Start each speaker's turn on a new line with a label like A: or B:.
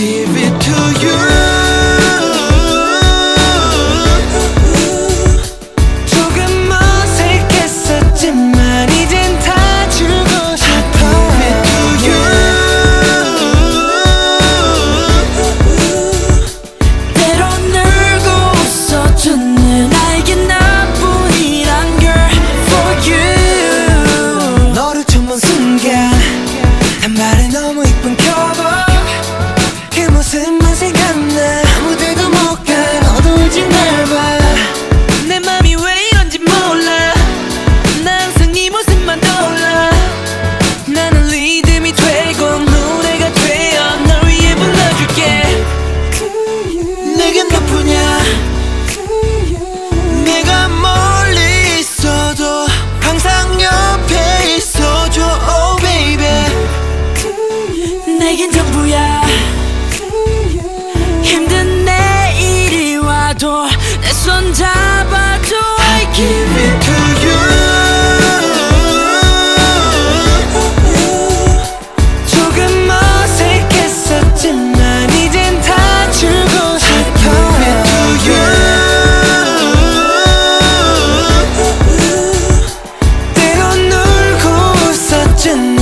A: give it to you 잡아도 내 손 잡아도 I give it to you. 조금 어색했었지만 이젠 다 죽어. I give it 때론 울고 웃었지만